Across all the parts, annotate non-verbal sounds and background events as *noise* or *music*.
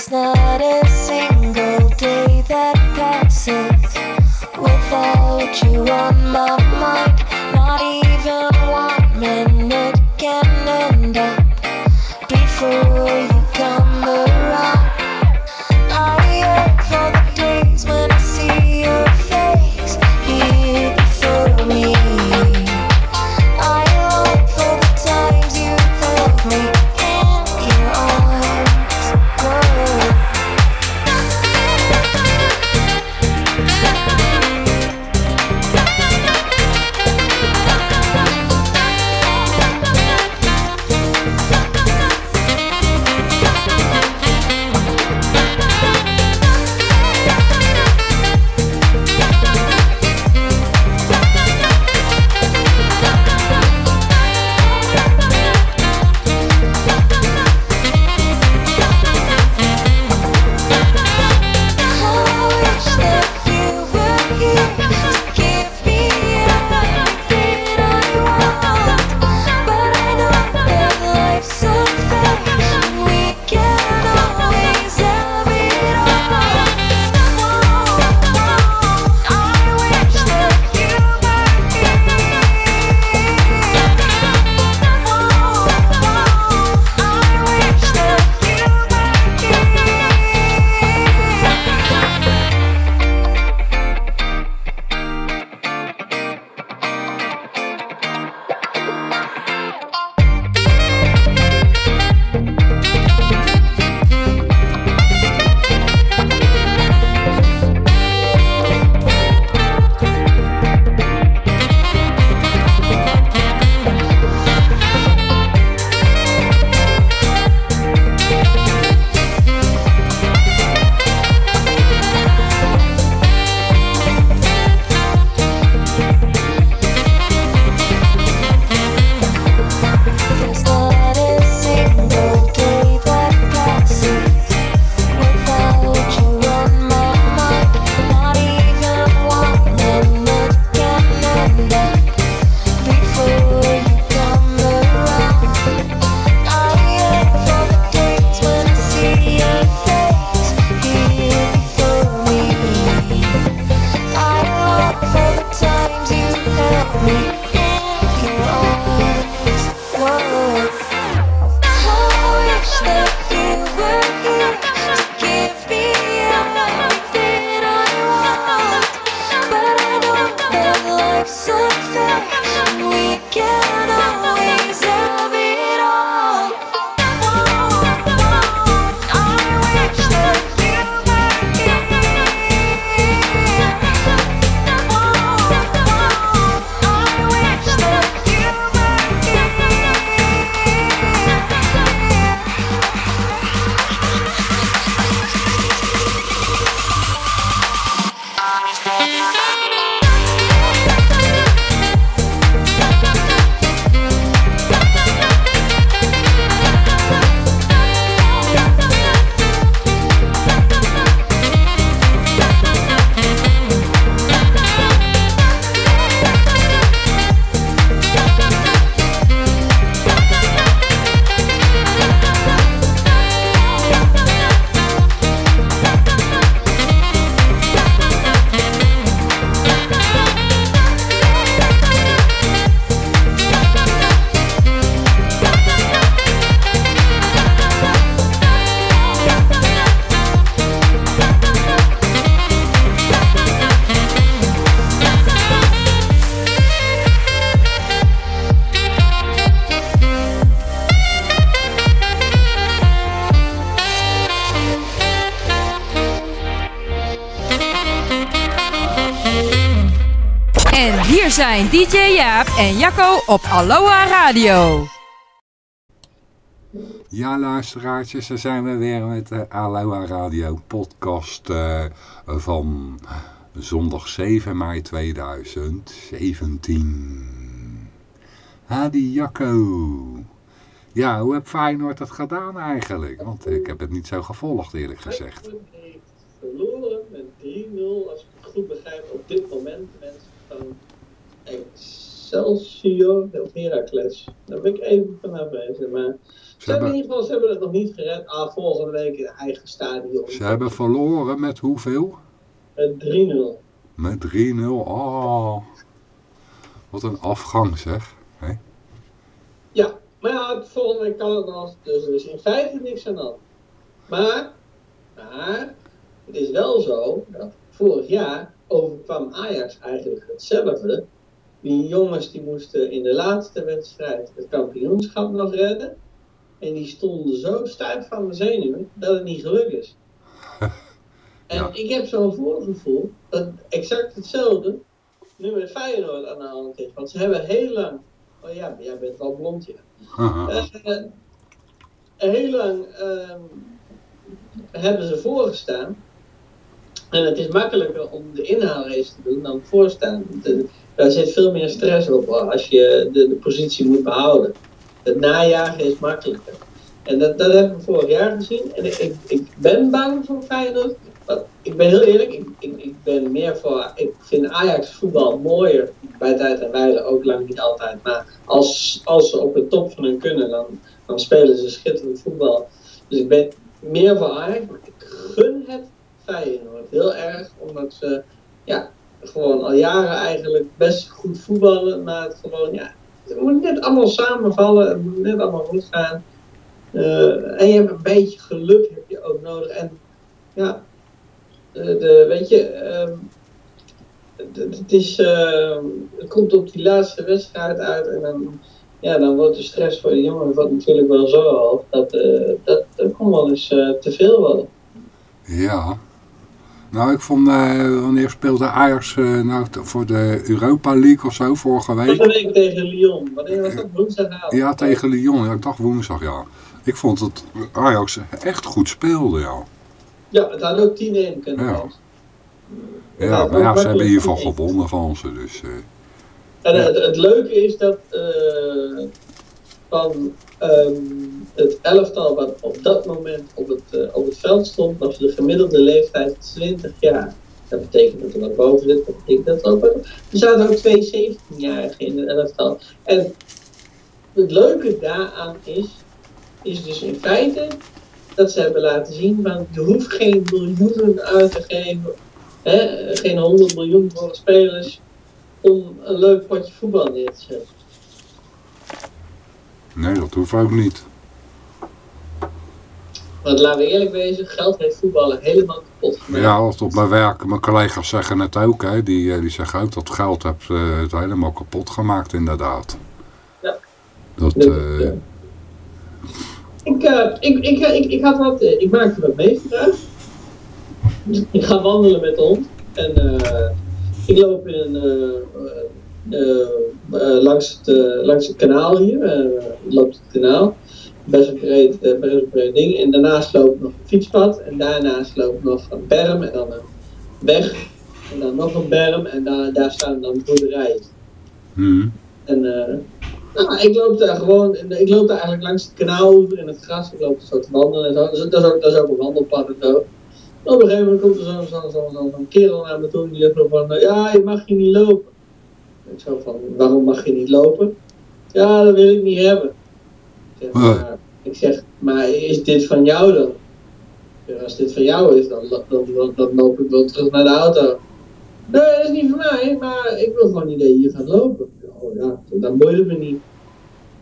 There's not a single day that passes without you on my zijn DJ Jaap en Jacco op Aloha Radio. Ja, luisteraartjes, daar zijn we weer met de Aloha Radio podcast eh, van zondag 7 mei 2017. Hadi Jacco. Ja, hoe heb Feyenoord dat gedaan eigenlijk? Want ik heb het niet zo gevolgd eerlijk gezegd. Verloren met 3-0 als ik het goed begrijp op dit moment. Mensen eh, van Excelsior of Heracles. Daar ben ik even van bezig. Maar ze hebben, in ieder geval ze hebben het nog niet gered. Ah, volgende week in eigen stadion. Ze hebben verloren met hoeveel? Met 3-0. Met 3-0, oh. Wat een afgang zeg. Ja, maar volgende week kan het nog. Dus er is in feite niks aan dan. Maar, maar, het is wel zo dat vorig jaar overkwam Ajax eigenlijk hetzelfde die jongens die moesten in de laatste wedstrijd het kampioenschap nog redden. En die stonden zo stijf van de zenuwen dat het niet gelukt is. *laughs* En ik heb zo'n voorgevoel dat exact hetzelfde nu met Feyenoord aan de hand is. Want ze hebben heel lang, oh ja, jij bent wel blond ja. Haha. Eh, heel lang ehm, hebben ze voorgestaan. En het is makkelijker om de inhaalrace te doen dan voorstaan. De- daar zit veel meer stress op als je de, de positie moet behouden. Het najagen is makkelijker. En dat, dat hebben we vorig jaar gezien. En ik, ik, ben bang voor Feyenoord. Want ik ben heel eerlijk, ik, ik, ik ben meer voor. Ik vind Ajax voetbal mooier. Bij tijd en wijle ook lang niet altijd. Maar als, als ze op de top van hun kunnen, dan, dan spelen ze schitterend voetbal. Dus ik ben meer voor Ajax. Maar ik gun het Feyenoord heel erg. Omdat ze ja, gewoon al jaren eigenlijk best goed voetballen. Maar het gewoon, ja, het moet net allemaal samenvallen. Het moet net allemaal goed gaan. Eh, en je hebt een beetje geluk heb je ook nodig. En ja, de, weet je, ehm, het, is, ehm, het komt op die laatste wedstrijd uit en dan, ja, dan wordt de stress voor de jongen wordt natuurlijk wel zo hoog dat eh, dat, dat kon wel eens eh, te veel worden. Ja. Nou, ik vond, eh, wanneer speelde Ajax eh, nou voor de Europa League of zo, vorige week? Vorige week tegen Lyon, wanneer was dat? Woensdagavond? Ja, tegen Lyon. Ja, ik dacht woensdag, ja. Ik vond dat Ajax echt goed speelde, ja. Ja, het had ook 10-1 kunnen Ja. Ja, maar ja, ze hebben in ieder geval gewonnen van ze, dus... eh, En het, het leuke is dat eh, van ehm, het elftal wat op dat moment op het, eh, op het veld stond, was de gemiddelde leeftijd 20 jaar. Dat betekent dat er wat boven zit, dat betekent dat ook wat... Er zaten ook twee 17-jarigen in het elftal. En het leuke daaraan is, is dus in feite dat ze hebben laten zien, van je hoeft geen miljoenen uit te geven, hè, geen 100 miljoen voor spelers om een leuk potje voetbal neer te zetten. nee, dat hoeft ook niet. Want laten we eerlijk wezen, geld heeft voetballen helemaal kapot gemaakt. Ja, als op mijn werk, mijn collega's zeggen het ook, hè. Die, eh, die zeggen ook dat geld eh, het helemaal kapot gemaakt, inderdaad. Ja. Dat, Dus, eh, eh, ik, eh, ik, ik, ik, ik, had wat, eh, ik maakte wat mee vandaag. Dus *laughs* ik ga wandelen met de hond. En eh, ik loop in een, eh, eh, eh, langs, het, eh, langs het kanaal hier. eh loopt het kanaal. Best een breed, eh, best een breed ding. En daarnaast loopt nog een fietspad. En daarnaast loopt nog een berm en dan een weg. En dan nog een berm. En daar, daar staan dan boerderijen. hm. En eh, nou, ik loop daar gewoon, ik loop daar eigenlijk langs het kanaal in het gras. Ik loop zo te wandelen en zo. Dat is, dat is ook, dat is ook een wandelpad en zo. En op een gegeven moment komt er zo'n zo, zo, zo, zo'n kerel naar me toe en die zegt van, eh, ja, je mag hier niet lopen. Ik zo van, waarom mag je niet lopen? Ja, dat wil ik niet hebben. Ik zeg, maar, ik zeg, maar is dit van jou dan? Als dit van jou is, dan, dan, dan, dan loop ik wel terug naar de auto. Nee, dat is niet voor mij, maar ik wil gewoon niet dat je hier gaat lopen. Oh ja, dan boeit het me niet.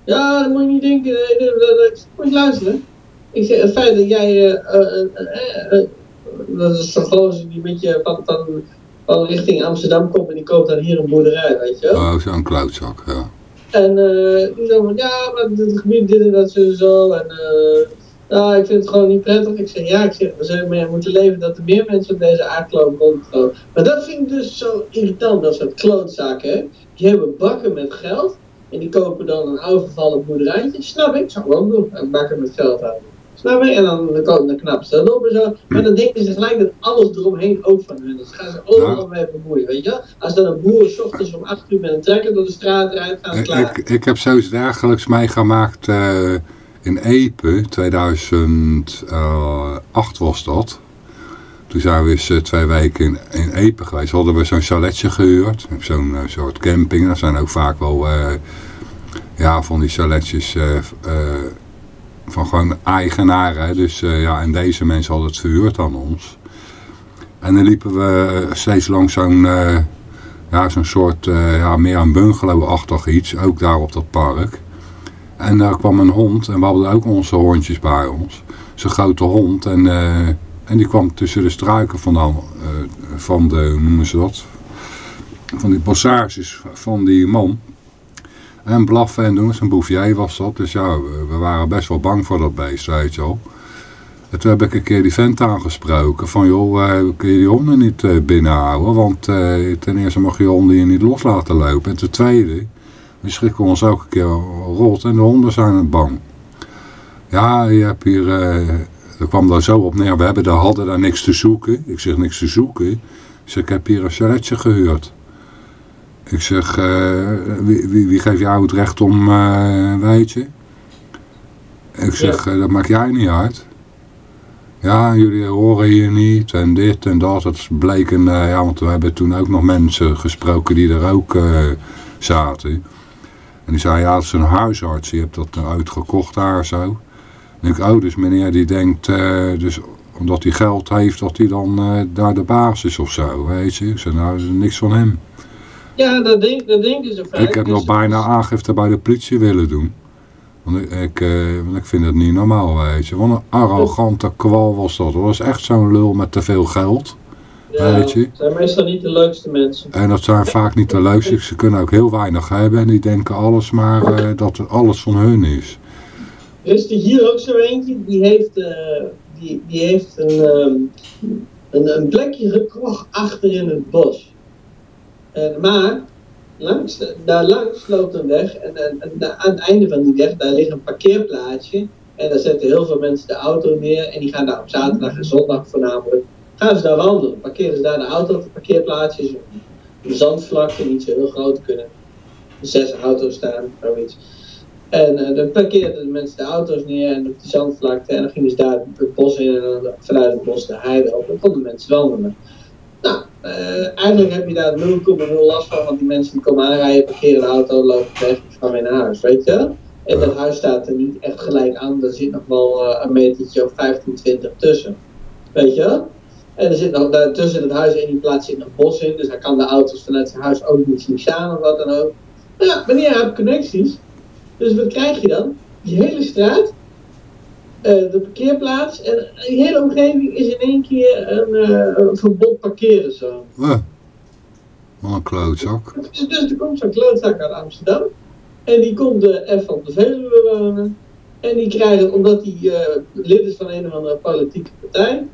Ja, dat moet je niet denken. Moet je luisteren. Ik zeg, het feit dat jij, eh, eh, eh, eh, eh, dat is zo'n gozer die met je van, van, van richting Amsterdam komt en die koopt dan hier een boerderij, weet je wel. Oh, zo'n klootzak, ja. En eh die zo van, ja, maar het gebied dit en dat zo en zo. En eh, ik vind het gewoon niet prettig. Ik zeg, ja, ik zeg, we zullen mee moeten leven dat er meer mensen op deze aardkloot rondlopen. Maar dat vind ik dus zo irritant, dat soort klootzaken, hè. Die hebben bakken met geld en die kopen dan een overvallen boerderijtje. Snap ik, zou ik ook doen, een bakken met geld houden. Snap je? En dan, dan knappen ze dat op en zo. Maar dan denken ze gelijk dat alles eromheen ook van hun. Dan gaan ze overal mee bemoeien, weet je? Als dan een boer 's ochtends om 8 uur met een trekker door de straat rijdt, gaan ze klaar. Ik, ik heb zoiets dergelijks meegemaakt eh, in Epe, 2008 was dat. Toen zijn we eens eh, twee weken in, in Epen geweest. Hadden we zo'n chaletje gehuurd. Zo'n eh, soort camping. Dat zijn ook vaak wel eh, ja, van die chaletjes eh, eh, van gewoon eigenaren. Dus eh, ja, en deze mensen hadden het verhuurd aan ons. En dan liepen we steeds langs zo'n eh, ja, soort, eh, ja, meer een bungalow-achtig iets. Ook daar op dat park. En daar kwam een hond. En we hadden ook onze hondjes bij ons. Zo'n grote hond. En, eh, en die kwam tussen de struiken vandaan. eh, van de, noemen ze dat? Van die passages van die man. En blaffen en doen. Zo'n bouvier was dat. Dus ja, we, waren best wel bang voor dat beest, weet je wel. En toen heb ik een keer die vent aangesproken. Van joh, eh, kun je die honden niet eh, binnenhouden? Want eh, ten eerste mag je honden hier niet los laten lopen. En ten tweede, we schrikken ons elke keer rot. En de honden zijn bang. Ja, je hebt hier... eh dat kwam daar zo op neer. We hebben daar, hadden daar niks te zoeken. Ik zeg niks te zoeken. Zeg, ik heb hier een charretje gehuurd. Ik zeg, eh, wie, wie, wie geeft jou het recht om, eh, weet je? Ik zeg, eh, dat maakt jij niet uit. Ja, jullie horen hier niet en dit en dat. Het bleek een, ja, want we hebben toen ook nog mensen gesproken die er ook zaten. En die zei, ja, dat is een huisarts, je hebt dat uitgekocht daar zo. En ik, oh, dus meneer die denkt, dus omdat hij geld heeft, dat hij dan daar de baas is of zo, weet je. Ik zei, nou, dat is niks van hem. Ja, dat, denk, dat denken ze vaak. Ik heb Dus- nog bijna aangifte bij de politie willen doen. Want ik, eh, want ik vind het niet normaal, weet je. Wat een arrogante kwal was dat. Dat was echt zo'n lul met te veel geld. ja, weet je. zijn meestal niet de leukste mensen. En dat zijn vaak niet de leukste. Ze kunnen ook heel weinig hebben. En die denken alles maar eh, dat alles van hun is. Er is er hier ook zo eentje, die heeft, eh, die, die heeft een, ehm, een, een plekje gekocht achter in het bos. En, maar langs, loopt een weg en, en, aan het einde van die weg daar ligt een parkeerplaatsje. En daar zetten heel veel mensen de auto neer en die gaan daar op zaterdag en zondag voornamelijk. Gaan ze daar wandelen, parkeren ze daar de auto op de parkeerplaatsjes. Een zandvlakte, niet zo heel groot kunnen. Zes auto's staan, zoiets. En eh, dan parkeerden de mensen de auto's neer en op de zandvlakte. En dan gingen ze daar het bos in en dan vanuit het bos de heide op. En konden mensen wandelen. Nou, eh, eigenlijk heb je daar 0,0 last van, want die mensen die komen aanrijden, parkeren de auto, lopen weg gaan weer naar huis, weet je? En dat huis staat er niet echt gelijk aan, er zit nog wel eh, een metertje of 15, 20 tussen. Weet je? En er zit nog, daar, tussen het huis en die plaats zit nog bos in, dus hij kan de auto's vanuit zijn huis ook niet zien staan of wat dan ook. Nou ja, meneer heeft connecties. Dus wat krijg je dan? Die hele straat, de parkeerplaats en de hele omgeving is in één keer een, eh, verbod parkeren zo. Uh, wat een klootzak. Dus, dus er komt zo'n klootzak uit Amsterdam en die komt eh, even op de Veluwe wonen. En die krijgen, omdat hij eh, lid is van een of andere politieke partij,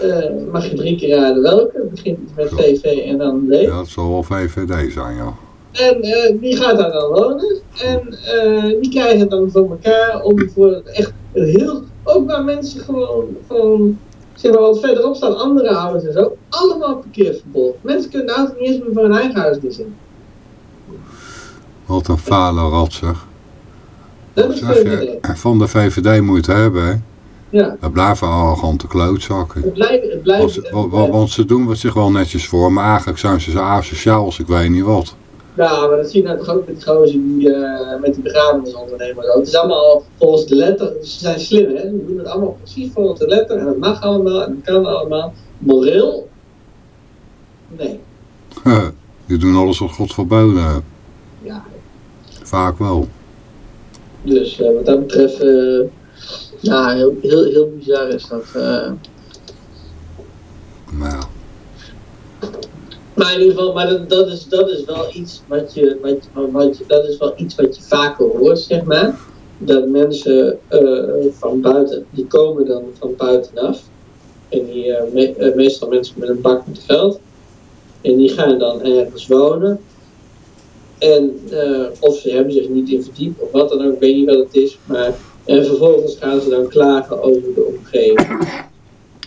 eh, mag je drie keer raden welke. Het begint met VV en dan D. Ja, dat zal wel VVD zijn, ja. En eh, die gaat daar dan wonen. En eh, die krijgen het dan voor elkaar om voor echt heel. Ook waar mensen gewoon. gewoon zeg maar wat verderop staan, andere ouders en zo. Allemaal parkeerverbod. Mensen kunnen de auto niet eens meer voor hun eigen huis doen. Wat een fale rat, zeg. Dat is Zeg je, VVD. van de VVD moet je het hebben, hè. Ja, Dat blijven arrogante klootzakken. het blijft. Het Want blijft want ze doen wat zich wel netjes voor, maar eigenlijk zijn ze zo asociaal als ik weet niet wat. Ja, maar dat zie je nou ook met die gozer die eh, met die begrafenisondernemer. Het is allemaal volgens de letter. Ze zijn slim, hè? Ze doen het allemaal precies volgens de letter. En het mag allemaal en het kan allemaal. Moreel? Nee. Die doen alles wat God verboden heeft. Ja, Vaak wel. Dus eh, wat dat betreft, eh ja, heel, heel, heel bizar is dat. eh. Maar in ieder geval, maar dat, dat, is, dat is wel iets wat je, wat, wat dat is wel iets wat je vaker hoort, zeg maar. Dat mensen eh, van buiten, die komen dan van buitenaf. En die, eh, me- eh, meestal mensen met een bak met geld. En die gaan dan ergens wonen. En of ze hebben zich niet in verdiept of wat dan ook, ik weet niet wat het is. Maar, en vervolgens gaan ze dan klagen over de omgeving.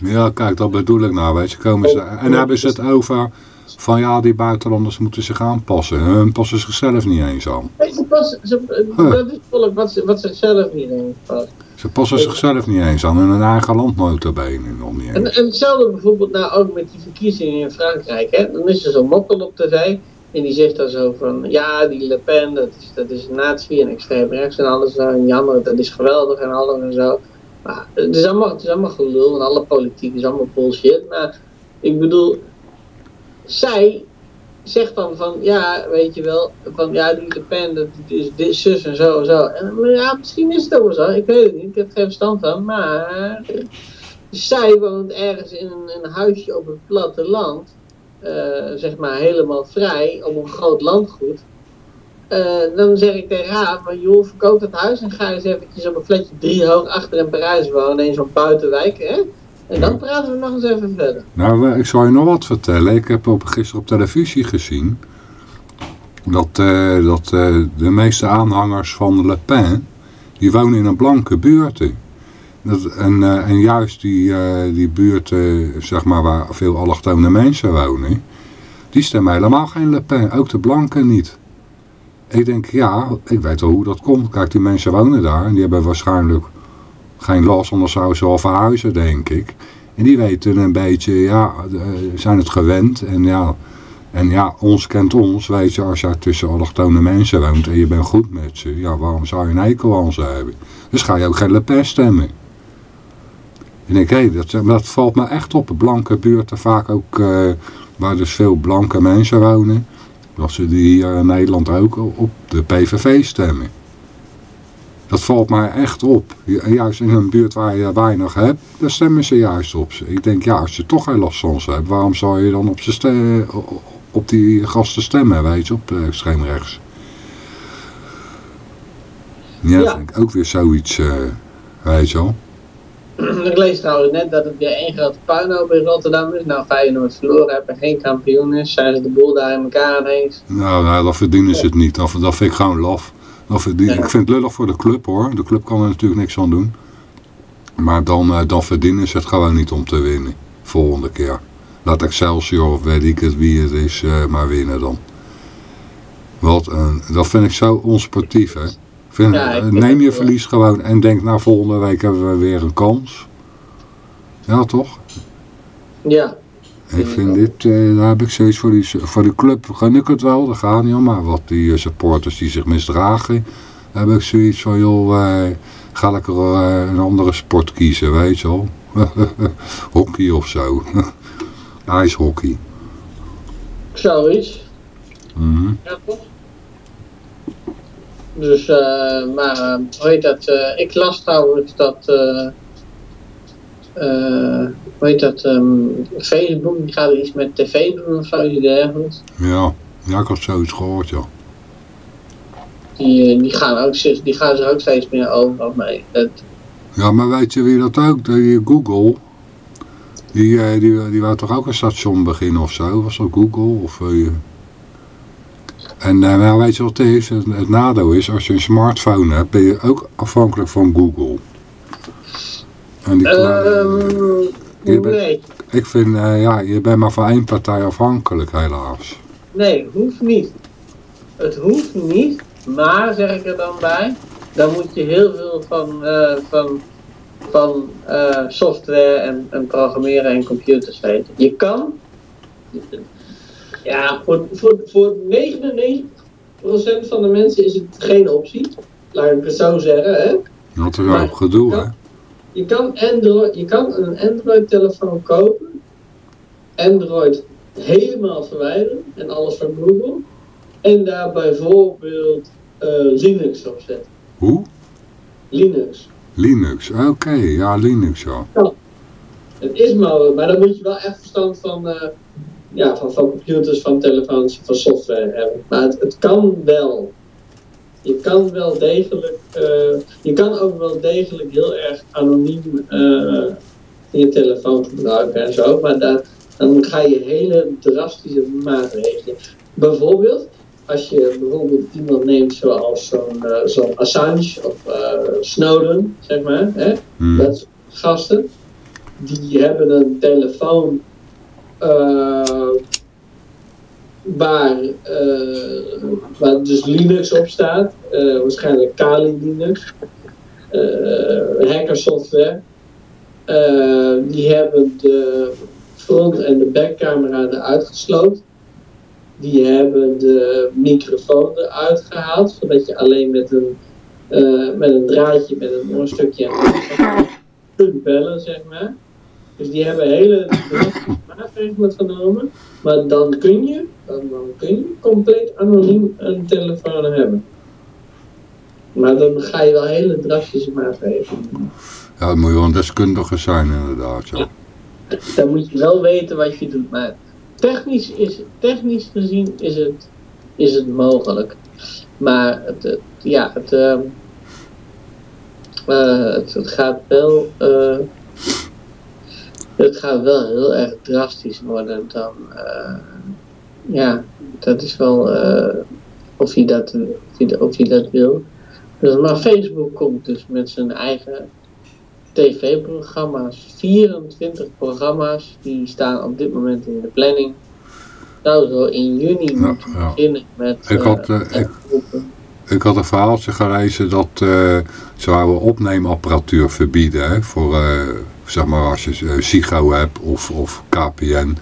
Ja, kijk, dat bedoel ik nou, weet je. Komen ze, en hebben ze het over van ja, die buitenlanders moeten zich aanpassen. Hun passen zichzelf niet eens aan. Weet je, pas, ze, Huh. dat is volk wat, ze, wat zichzelf niet past. Ze passen zichzelf niet eens aan in hun eigen land notabene nog niet En, eens. en hetzelfde bijvoorbeeld nou ook met die verkiezingen in Frankrijk. Hè? Dan is er zo'n mokkel op tv. En die zegt dan zo van, ja, die Le Pen, dat is, dat is een nazi en extreem rechts en alles. zo, En jammer, dat is geweldig en alles en zo. Maar het is allemaal, het is allemaal gelul en alle politiek is allemaal bullshit. Maar ik bedoel, zij zegt dan van, ja, weet je wel, van ja, die Le Pen, dat is dit, zus en zo en zo. En, ja, misschien is het ook wel zo, ik weet het niet, ik heb geen verstand van. Maar zij woont ergens in een, huisje op het platteland, eh, zeg maar helemaal vrij, op een groot landgoed. Eh, dan zeg ik tegen haar van joh, verkoop het huis en ga eens eventjes op een flatje drie hoog achter in Parijs wonen, in zo'n buitenwijk, hè? En dan praten we nog eens even verder. Nou, eh, ik zal je nog wat vertellen. Ik heb op, gisteren op televisie gezien dat, eh, dat eh, de meeste aanhangers van Le Pen, die wonen in een blanke buurt. Dat, en, en juist die, die buurten, zeg maar, waar veel allochtone mensen wonen, die stemmen helemaal geen Le Pen, ook de blanken niet. Ik denk, ja, ik weet wel hoe dat komt. Kijk, die mensen wonen daar en die hebben waarschijnlijk geen last, anders zouden ze al verhuizen, denk ik. En die weten een beetje, ja, eh, zijn het gewend. En ja, en ja, ons kent ons, weet je, als je tussen allochtone mensen woont en je bent goed met ze, ja, waarom zou je een hekel aan ze hebben? Dus ga je ook geen Le Pen stemmen. En ik hé, dat, dat valt me echt op. Blanke buurten vaak ook, eh, waar dus veel blanke mensen wonen, dat ze die hier in Nederland ook op de PVV stemmen. Dat valt mij echt op. Ju- Juist in een buurt waar je weinig hebt, daar stemmen ze juist op. ze. Ik denk, ja, als je toch geen last van ze hebt, waarom zou je dan op, ze op die gasten stemmen, weet je, op eh, extreem rechts? Ja, Ja. dat ik ook weer zoiets, eh, weet je wel. Ik lees trouwens net dat het weer één grote puinhoop in Rotterdam is. Nou, Feyenoord verloren, hebben geen kampioen is. Zijn ze de boel daar in elkaar ineens. Nou, nou dan verdienen ze het niet. Dat, dat vind ik gewoon laf. Ja. Ik vind het lullig voor de club hoor. De club kan er natuurlijk niks aan doen. Maar dan, eh, dan verdienen ze het gewoon niet om te winnen. Volgende keer. Laat Excelsior of weet ik het wie het is eh, maar winnen dan. Wat een, dat vind ik zo onsportief hè. Vind, Ja, eh, neem je wel. verlies gewoon en denk nou volgende week hebben we weer een kans. Ja toch? Ja. Ik vind dit, eh, daar heb ik zoiets voor die, voor die club, gun ik het wel, dat gaat niet om, maar wat die eh, supporters die zich misdragen, heb ik zoiets van, joh, eh, ga lekker eh, een andere sport kiezen, weet je wel. *laughs* Hockey of zo. *laughs* IJshockey. Zoiets. Mhm. Ja, toch? Dus, eh, maar, hoe heet dat? ik las trouwens dat, hoe heet dat? ehm, Facebook, die gaat iets met tv doen of zo, iets dergelijks. Ja. ja, ik had zoiets gehoord, ja. Die, eh, die, gaan ook, die gaan zich ook steeds meer overal mee. Dat, Ja, maar weet je wie dat ook, die Google, die, eh, die, die wou toch ook een station beginnen of zo, was dat Google? Of, eh, en eh, nou, weet je wat het is? Het, het nadeel is, als je een smartphone hebt, ben je ook afhankelijk van Google. Die Ehm, je bent- nee, ik vind, eh, ja, je bent maar van één partij afhankelijk helaas. nee, hoeft niet. Het hoeft niet, maar zeg ik er dan bij, dan moet je heel veel van, eh, van, van eh, software en, en programmeren en computers weten. Je kan, ja, voor, voor, voor 99% van de mensen is het geen optie. Laat ik het zo zeggen, hè. Er Maar- ook gedoe, hè? Je kan, Android, je kan een Android-telefoon kopen, Android helemaal verwijderen en alles van Google, en daar bijvoorbeeld eh, Linux op zetten. Hoe? Linux. Linux, oké, ja, Linux, ja. Het is maar, maar dan moet je wel echt verstand van, eh, ja, van, van computers, van telefoons, van software hebben. Maar het, het kan wel. Je kan wel degelijk, eh, je kan ook wel degelijk heel erg anoniem eh, je telefoon gebruiken en zo. Maar daar, dan ga je hele drastische maatregelen. Bijvoorbeeld, als je bijvoorbeeld iemand neemt zoals zo'n eh, zo'n Assange of Snowden, zeg maar. Hè? Hm. Dat soort gasten, die hebben een telefoon waar, eh, waar dus Linux op staat, eh, waarschijnlijk Kali Linux. eh, hackersoftware. Die hebben de front- en de backcamera eruit gesloten. Die hebben de microfoon eruit gehaald, zodat je alleen met een, met een draadje, met een oorstukje kunt bellen, zeg maar. Dus die hebben hele *laughs* maatregelen genomen. Maar dan kun je, dan, dan kun je compleet anoniem een telefoon hebben. Maar dan ga je wel hele drastische maatregelen. Ja, dat moet je wel een deskundige zijn inderdaad. Ja. Dan moet je wel weten wat je doet. Maar technisch, is, technisch gezien is het, is het mogelijk. Maar het, het- ja, het, ehm, eh, het, het gaat wel. eh, het gaat wel heel erg drastisch worden dan. eh, ja, dat is wel. eh, of, je dat, of, je, of dat wil. Dus, maar Facebook komt dus met zijn eigen tv-programma's. 24 programma's die staan op dit moment in de planning. Zou zo in juni Ja, moeten ja. beginnen met. Ik had, eh, ik-. Ik had een verhaaltje gelezen dat ze wouden opneemapparatuur verbieden. Hè, voor, zeg maar als je eh, SIGO hebt of, of KPN.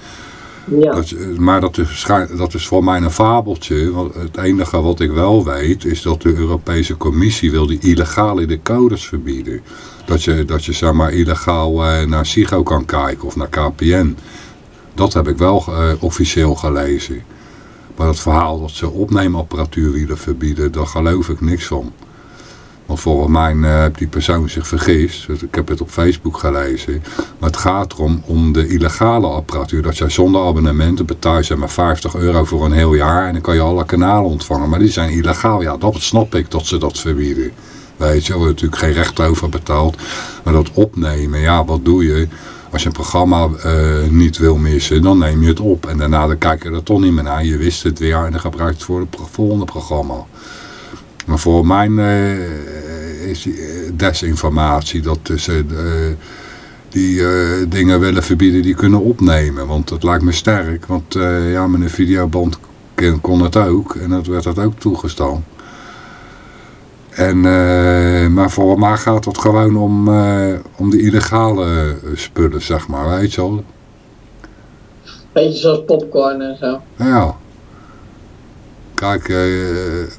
Ja, Dat, is- maar dat is, dat is voor mij een fabeltje. Want het enige wat ik wel weet is dat de Europese Commissie wil die illegale decodes verbieden. Dat je, dat je zeg maar illegaal eh, naar SIGO kan kijken of naar KPN. Dat heb ik wel eh, officieel gelezen. Maar het verhaal dat ze opneemapparatuur willen verbieden, daar geloof ik niks van. Want volgens mij eh, heeft die persoon zich vergist. Dus Ik heb het op Facebook gelezen. Maar het gaat erom om de illegale apparatuur. Dat jij zonder abonnementen betaalt je maar 50 euro voor een heel jaar. En dan kan je alle kanalen ontvangen. Maar die zijn illegaal. Ja, dat snap ik dat ze dat verbieden. Weet je, er wordt natuurlijk geen recht over betaald. Maar dat opnemen, ja, wat doe je? Als je een programma eh, niet wil missen, dan neem je het op. En daarna dan kijk je er toch niet meer naar. Je wist het weer en dan gebruik je het voor het volgende programma. Maar voor mijn eh, is die, eh, desinformatie dat ze eh, die eh, dingen willen verbieden die kunnen opnemen. Want dat lijkt me sterk. Want eh, ja, met een videoband kon, het ook. En dat werd dat ook toegestaan. En, eh, maar voor mij gaat het gewoon om, eh, om de illegale eh, spullen, zeg maar. Weet je wel? beetje zoals popcorn en zo. Ja. Kijk, eh,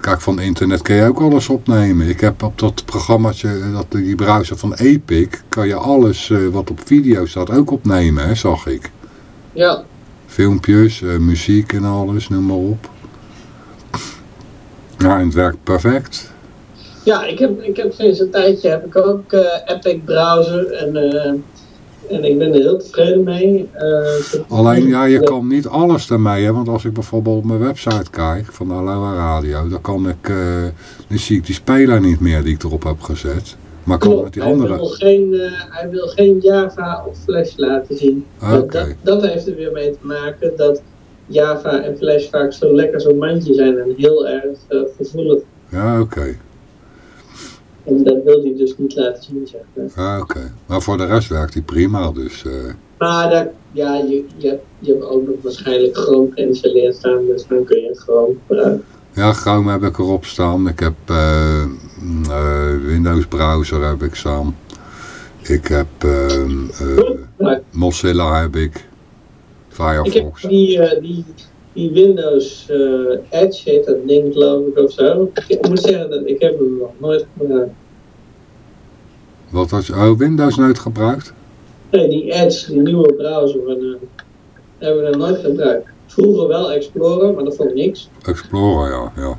kijk, van internet kun je ook alles opnemen. Ik heb op dat programmaatje, dat, die browser van Epic, kan je alles eh, wat op video staat ook opnemen, hè, zag ik. Ja, Filmpjes, eh, muziek en alles, noem maar op. Ja, en het werkt perfect. ja ik, heb, ik heb sinds een tijdje heb ik ook eh, Epic browser en, eh, en ik ben er heel tevreden mee. Eh, Alleen, ja, je kan niet alles ermee, hè. Want als ik bijvoorbeeld op mijn website kijk, van Aloha Radio, dan kan ik, eh, dan zie ik die speler niet meer die ik erop heb gezet. Maar kan met die hij, andere... wil geen, eh, hij wil geen Java of Flash laten zien. Dat-. Dat, dat heeft er weer mee te maken dat Java en Flash vaak zo lekker zo'n mandje zijn en heel erg gevoelig. Ja, oké. En dat wil hij dus niet laten zien, zeg maar. Ja, oké. Maar voor de rest werkt hij prima, dus... eh, Maar dat, ja, je, je, je hebt ook nog waarschijnlijk Chrome geïnstalleerd staan, dus dan kun je Chrome gebruiken. Ja, Chrome heb ik erop staan. Ik heb eh, Windows browser heb ik staan. Ik heb ehm, eh, Mozilla heb ik. ik Firefox. heb die, die, die Windows eh, Edge, heet dat ding geloof ik of zo. Ik moet zeggen dat ik heb hem nog nooit gebruikt. Wat was Oh, Windows nooit gebruikt? Nee, die Edge, die nieuwe browser, van, eh, hebben we nog nooit gebruikt. Vroeger wel Explorer, maar dat vond ik niks. Explorer, ja. ja.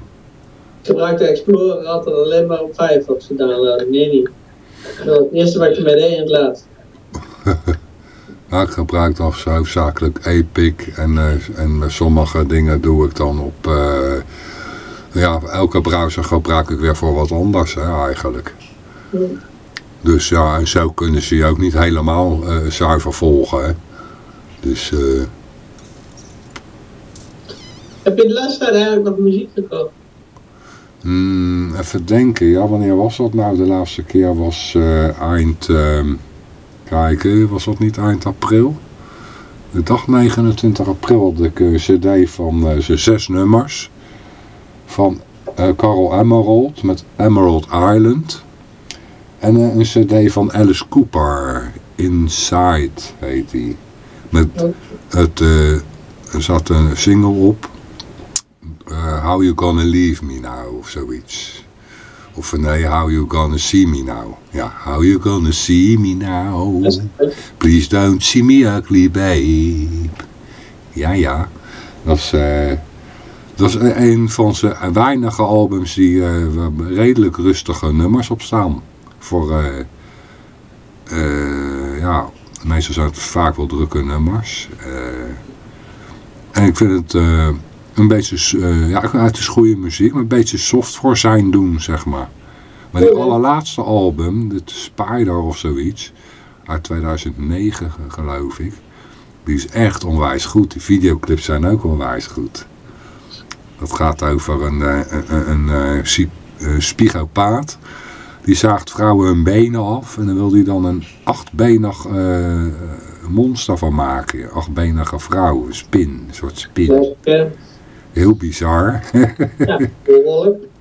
Ik gebruikte Explorer altijd alleen maar op Firefox te downloaden. Nee, niet. Dat was het eerste wat je mij deed in het laatst. *laughs* Maar ik gebruik dan hoofdzakelijk Epic. En, eh, en sommige dingen doe ik dan op... eh, ja, elke browser gebruik ik weer voor wat anders, hè, eigenlijk. Dus ja, en zo kunnen ze je ook niet helemaal eh, zuiver volgen. Hè. Dus eh, Heb je de laatste tijd eigenlijk nog muziek gekocht? mm, even denken, ja, wanneer was dat nou? De laatste keer was eind, ehm, kijken, was dat niet eind april? De dag 29 april had ik een cd van eh zijn zes nummers. Van eh Carl Emerald met Emerald Island. En eh, een cd van Alice Cooper. Inside heet die. Met het, eh, er zat een single op. eh, How You Gonna Leave Me Now of zoiets. Of nee, How You Gonna See Me Now. Ja, How You Gonna See Me Now. Please don't see me ugly, babe. Ja, ja. Dat is, eh, dat is een van zijn weinige albums die waar redelijk rustige nummers op staan. Voor, eh, ja, meestal zijn het vaak wel drukke nummers. En ik vind het een beetje, eh, ja, het is goede muziek, maar een beetje soft voor zijn doen, zeg maar. Maar die Ja. allerlaatste album, de Spider of zoiets, uit 2009 geloof ik, die is echt onwijs goed. Die videoclips zijn ook onwijs goed. Dat gaat over een, eh, een, een, eh, spigopaat. Die zaagt vrouwen hun benen af en dan wil hij dan een achtbenig monster van maken. Een achtbenige vrouw, een spin, een soort spin. Heel bizar. ja, behoorlijk. *laughs*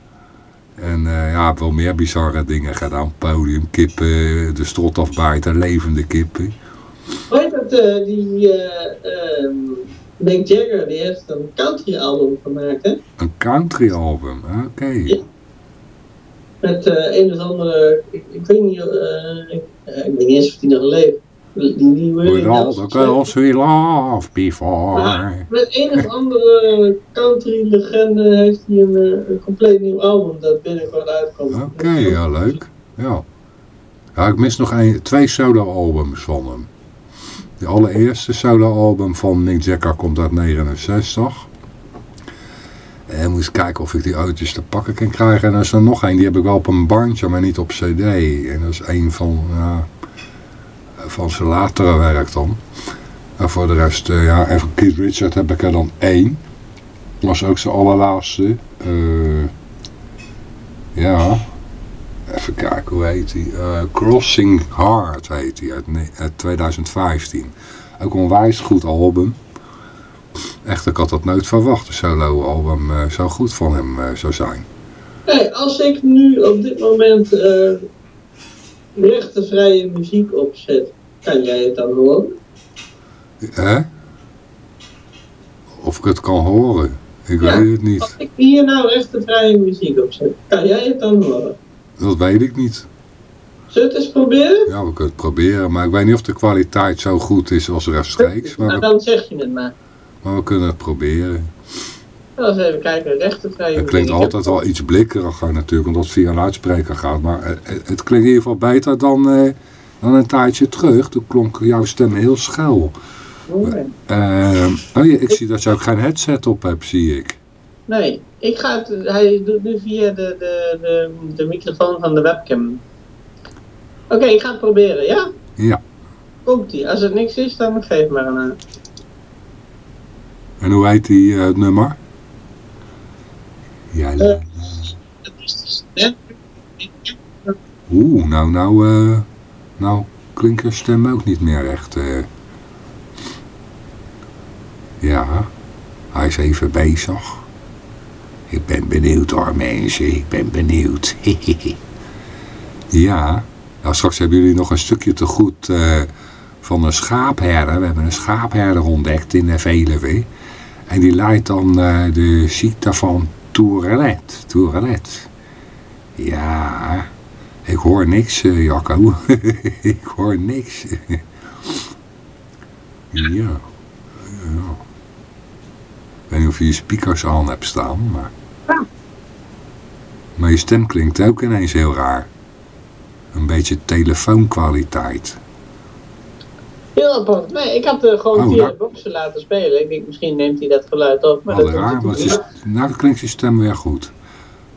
En eh, ja, wel meer bizarre dingen gedaan. Podiumkippen, de strot afbijten, levende kippen. Hoe heet dat, eh, die Mick Jagger, die heeft een country album gemaakt, hè? Een country album, oké. Ja. Met een of andere, ik, ik weet niet, ik, ik weet niet eens of die nog leeft. Willie all the girls we loved before. Ja, met een of andere country legende heeft hij een, eh, een compleet nieuw album dat binnenkort uitkomt. Oké, ja, leuk. Ja. ja, ik mis nog een, twee solo-albums van hem. De allereerste solo-album van Mick Jagger komt uit 69. En moest kijken of ik die eens te pakken kan krijgen. En er is er nog een, die heb ik wel op een bandje, maar niet op cd. En dat is een van, ja, van zijn latere werk dan. En voor de rest, eh, ja, en van Keith Richard heb ik er dan één. Was ook zijn allerlaatste. Eh, ja, even kijken, hoe heet die? Eh, Crossing Heart heet die, uit, ne- uit 2015. Ook een onwijs goed album. Echt, ik had dat nooit verwacht, een solo album zo goed van hem zou zijn. Hey, als ik nu op dit moment rechtenvrije muziek opzet, kan jij het dan horen? Hè? Of ik het kan horen, ik Ja. weet het niet. Als ik hier nou rechtenvrije muziek opzet, kan jij het dan horen? Dat weet ik niet. Zullen we het eens proberen? Ja, we kunnen het proberen, maar ik weet niet of de kwaliteit zo goed is als rechtstreeks. Maar Nou, we, dan zeg je het maar. maar we kunnen het proberen. Laten we even kijken, rechtenvrije Het klinkt altijd wel iets blikkeriger natuurlijk, omdat het via een luidspreker gaat. Maar het, het klinkt in ieder geval beter dan, eh, dan een tijdje terug. Toen klonk jouw stem heel schel. Eh, oh ja, ik zie dat je ook geen headset op hebt, zie ik. Nee, ik ga het, hij doet nu via de, de, de, de microfoon van de webcam. Oké, ik ga het proberen, ja? Ja. Komt ie. Als het niks is, dan geef maar een. En hoe heet die eh, het nummer? Ja, net. Oeh, nou, nou, eh, nou klinkt je stem ook niet meer echt. eh. Ja, hij is even bezig. Ik ben benieuwd hoor mensen, ik ben benieuwd. *laughs* ja, nou, straks hebben jullie nog een stukje te goed eh, van een schaapherder. We hebben een schaapherder ontdekt in de Veluwe. En die leidt dan eh, de ziekte van Tourette. Tourette. Ja, ik hoor niks, eh, Jacco. *laughs* ik hoor niks. *laughs* ja. ja. Ik weet niet of je je speakers aan hebt staan, maar... Ja. Maar je stem klinkt ook ineens heel raar. Een beetje telefoonkwaliteit. Heel apart. Nee, ik had er gewoon Oh, via nou. de boxen laten spelen. Ik denk, misschien neemt hij dat geluid op. Maar dat raar, want niet. je, nou klinkt je stem weer goed.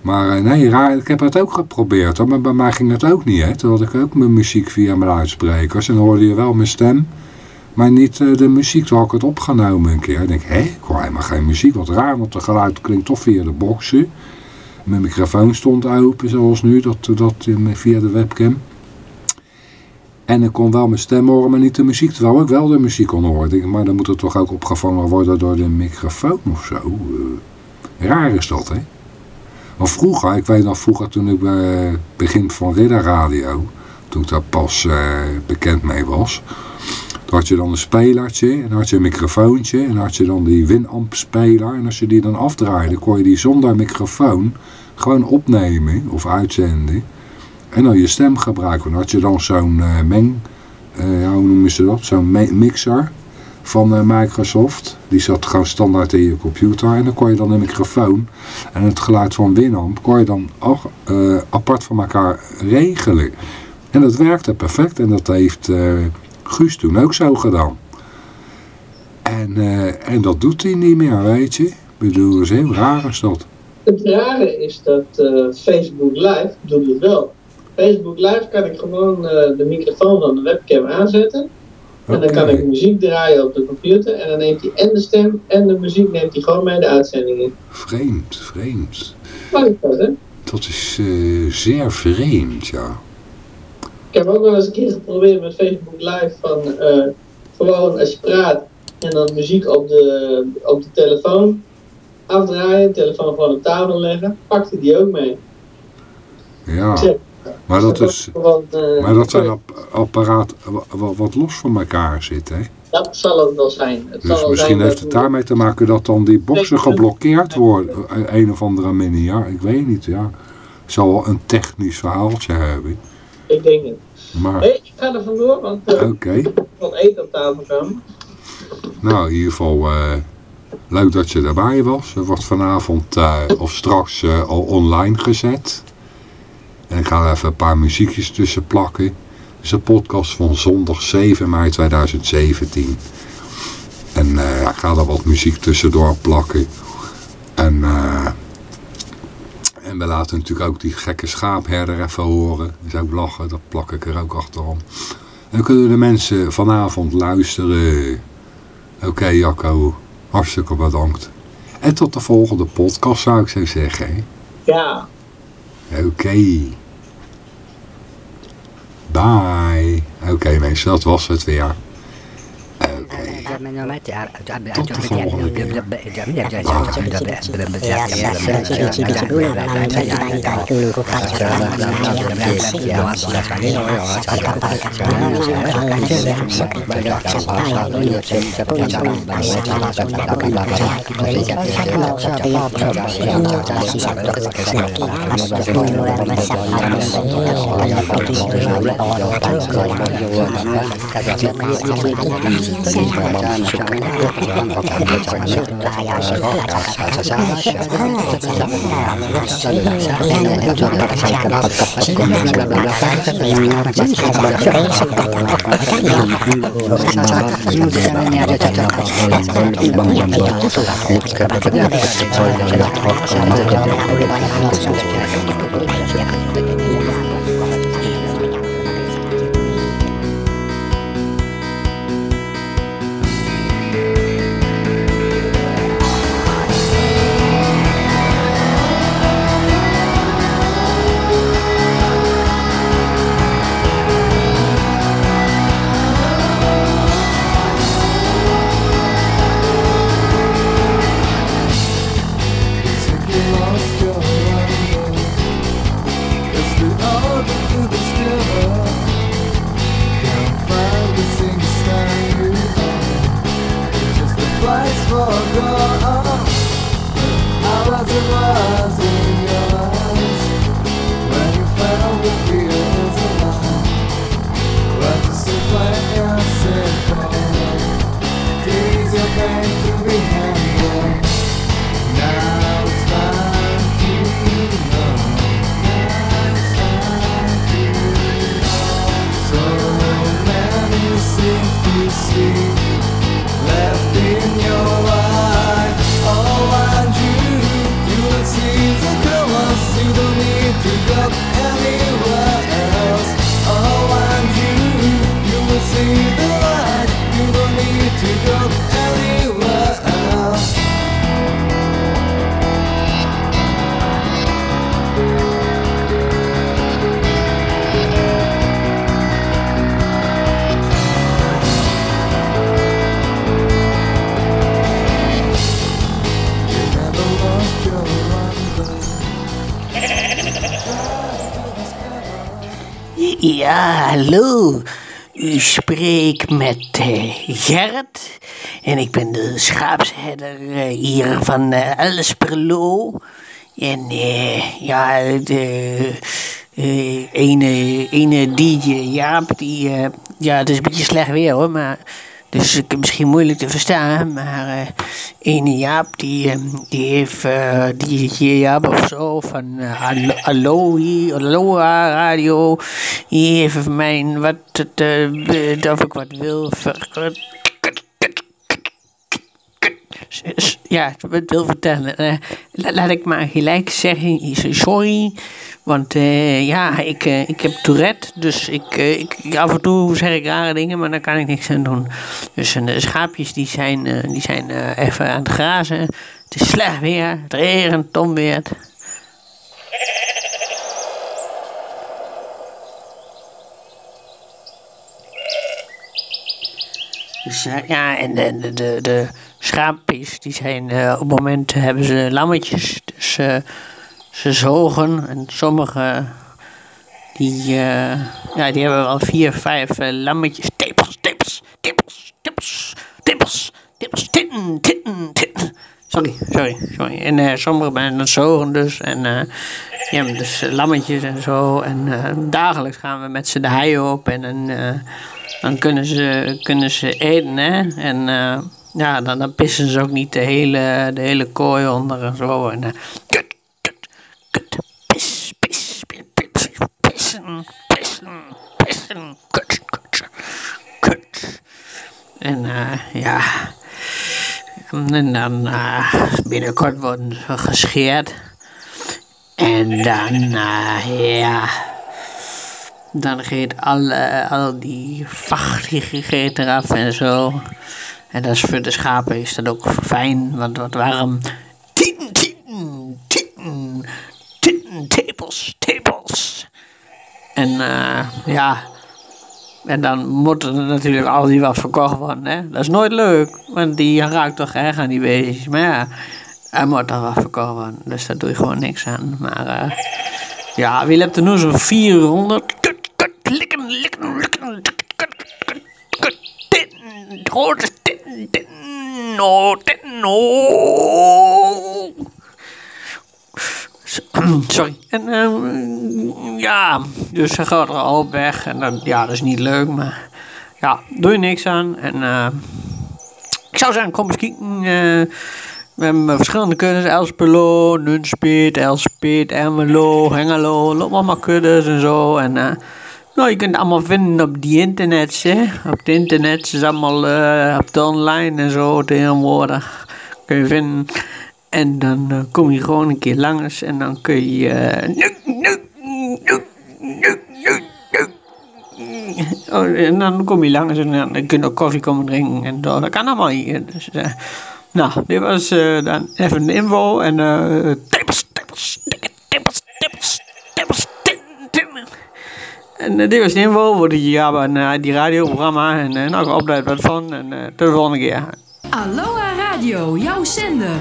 Maar eh, nee, raar, ik heb het ook geprobeerd hoor, maar bij mij ging dat ook niet hè. Toen had ik ook mijn muziek via mijn luidsprekers en hoorde je wel mijn stem, maar niet eh, de muziek. Toen had ik het opgenomen een keer. Ik denk, hé, ik hoor helemaal geen muziek. Wat raar, want het geluid klinkt toch via de boxen. Mijn microfoon stond open zoals nu, dat, dat via de webcam. En ik kon wel mijn stem horen, maar niet de muziek. Terwijl ik wel de muziek kon horen. Denk, maar dan moet het toch ook opgevangen worden door de microfoon of zo. Eh, raar is dat, hè? Maar vroeger, ik weet nog vroeger toen ik bij begin van Ridder Radio, toen ik daar pas eh, bekend mee was, toen had je dan een spelertje en had je een microfoontje en dan had je dan die Winamp speler en als je die dan afdraaide kon je die zonder microfoon gewoon opnemen of uitzenden en dan je stem gebruiken. Dan had je dan zo'n eh, meng, eh, ja, hoe noemen ze dat, zo'n mixer van eh, Microsoft. Die zat gewoon standaard in je computer. En dan kon je dan een microfoon en het geluid van Winamp kon je dan ach- eh, apart van elkaar regelen. En dat werkte perfect. En dat heeft eh, Guus toen ook zo gedaan. En, en dat doet hij niet meer, weet je. Ik bedoel, dat is heel raar is dat. Het rare is dat Facebook Live doet het wel. Facebook Live kan ik gewoon de microfoon van de webcam aanzetten. En dan kan ik muziek draaien op de computer. En dan neemt hij en de stem en de muziek neemt hij gewoon mee de uitzending in. Vreemd, vreemd. Wat is dat, hè? Dat is eh, zeer vreemd, ja. Ik heb ook wel eens een keer geprobeerd met Facebook Live van eh, gewoon als je praat en dan muziek op de, op de telefoon afdraaien, telefoon gewoon op tafel leggen, pakte die ook mee. Ja, Zeg, maar dat is... Eh, Maar dat zijn app apparaten wa- wa- wat los van elkaar zitten, hè? Dat zal het wel zijn. Het Dus misschien zijn heeft het daarmee te maken dat dan die boxen geblokkeerd worden. Een- Een of andere manier, ja, ik weet niet, ja. Het zal wel een technisch verhaaltje hebben. Ik denk het. Maar, ik ga er vandoor, want eh, er moet wat eten op tafel komen. Nou, in ieder geval eh, leuk dat je erbij was. Het wordt vanavond eh, of straks eh, al online gezet. En ik ga er even een paar muziekjes tussen plakken. Het is een podcast van zondag 7 mei 2017. En eh, ik ga er wat muziek tussendoor plakken. En, eh, en we laten natuurlijk ook die gekke schaapherder even horen. Dat is ook lachen, dat plak ik er ook achterom. En dan kunnen de mensen vanavond luisteren. Oké Jacco, hartstikke bedankt. En tot de volgende podcast zou ik zo zeggen. hè. Ja, Oké. Bye. Oké mensen, dat was het weer. Oké. Tot de volgende keer. Think you I was, it was. anywhere else. Oh, and you, you will see. Ja, hallo. U spreekt met eh, Gerrit. En ik ben de schaapsherder eh, hier van eh Elsperlo. En ja, de ene, ene DJ Jaap, die... ja, het is een beetje slecht weer hoor, maar... Dus ik misschien moeilijk te verstaan, maar eh ene Jaap die, eh, die heeft eh die hier Jaap of zo van hallo hier, Aloha Radio. Die heeft van mij wat het, of ik wat wil ja, wat wil vertellen. La- laat ik maar gelijk zeggen, sorry. Want eh, ja, ik, eh, ik heb Tourette, dus ik, eh, ik, af en toe zeg ik rare dingen, maar daar kan ik niks aan doen. Dus de schaapjes die zijn, die zijn even aan het grazen. Het is slecht weer, het regent, het onweert. Dus ja, en de, de, de, schaapjes, die zijn op het moment hebben ze lammetjes. Dus ze zogen en sommige die, eh, ja, die hebben wel vier, vijf eh, lammetjes. Tepels, tepels, tepels, tepels, tepels, tepels, titten, titten, titten. Sorry, sorry, sorry. En eh, sommige dan zogen dus. En die hebben dus lammetjes en zo. En dagelijks gaan we met ze de hei op. En dan, kunnen, ze, kunnen ze eten, hè. En ja, dan, dan pissen ze ook niet de hele, de hele kooi onder en zo. En kut, kut, kut, pis, pis, pis, pis, pissen, pissen, pissen, kut, kut, kut. En eh, ja... En dan eh, binnenkort worden ze gescheerd. En dan, eh, ja. Dan gaat alle, al die vacht eraf en zo. En dat is voor de schapen is dat ook fijn, want wat warm. Tien, tien, tien, tien, tepels, tepels. En eh, ja, en dan moeten er natuurlijk al die wat verkocht worden. Hè? Dat is nooit leuk, want die raakt toch erg aan die beestjes. Maar ja, er moet toch wat verkocht worden. Dus daar doe je gewoon niks aan. Maar eh, ja, wie hebt er nu zo'n 400? Kut, kut, likken, likken, likken. Kut, kut, kut. *clears throat* Sorry. En ehm, ja, dus ze gaat er al weg. En dan, ja, dat is niet leuk, maar ja, doe je niks aan. En eh, ik zou zeggen, kom eens kijken. eh, we hebben verschillende kuddes. Elspelo, Nunspeet, Elspeet, Ermelo, Hengelo. Loop allemaal kuddes en zo. En eh, nou, je kunt het allemaal vinden op die internet. Op het internet is allemaal eh, op de online en zo tegenwoordig. Kun je vinden. En dan eh, kom je gewoon een keer langs en dan kun je. eh. Oh, en dan kom je langs en dan kun je ook koffie komen drinken en zo. Dat kan allemaal hier. Dus, eh, nou, dit was eh, dan even de info en eh tippels, tippels, tippels, tippels, tippels, tippels, tin, tin. En dit was de info voor die, ja, en, die radioprogramma. En uh, nou, ik hoop dat je wat van. En eh, tot de volgende keer. Aloha Radio, jouw zender.